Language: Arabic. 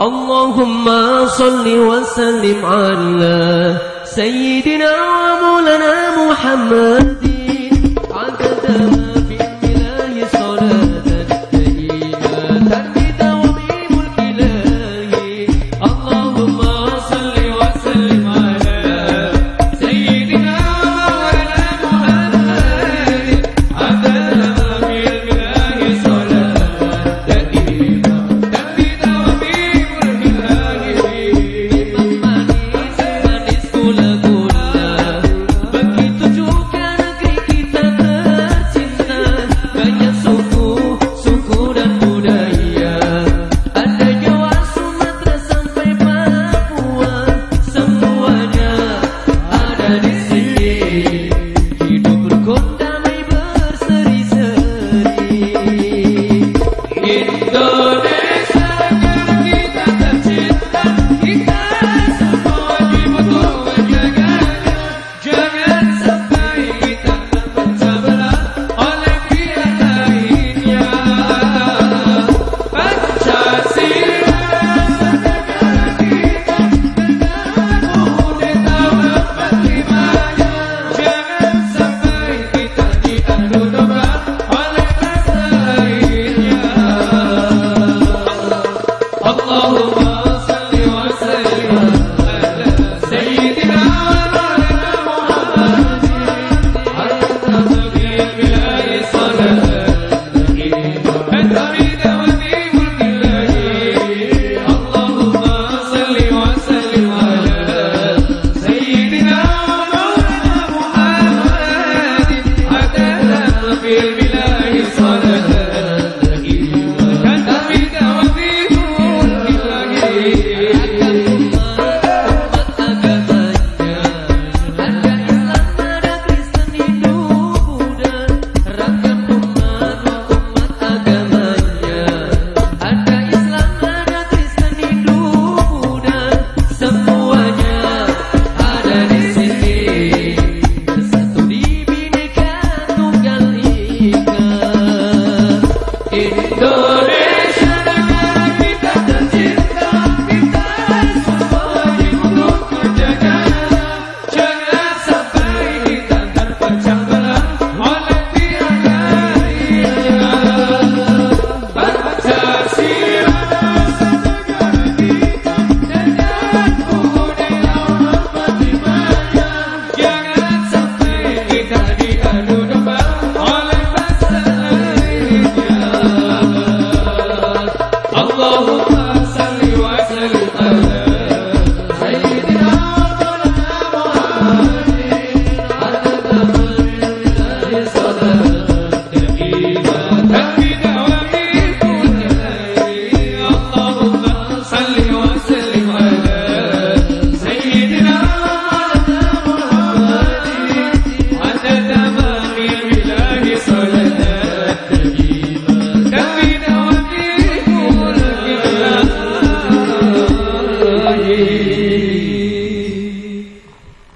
اللهم صل وسلم على سيدنا ومولانا محمد. you're so will be González.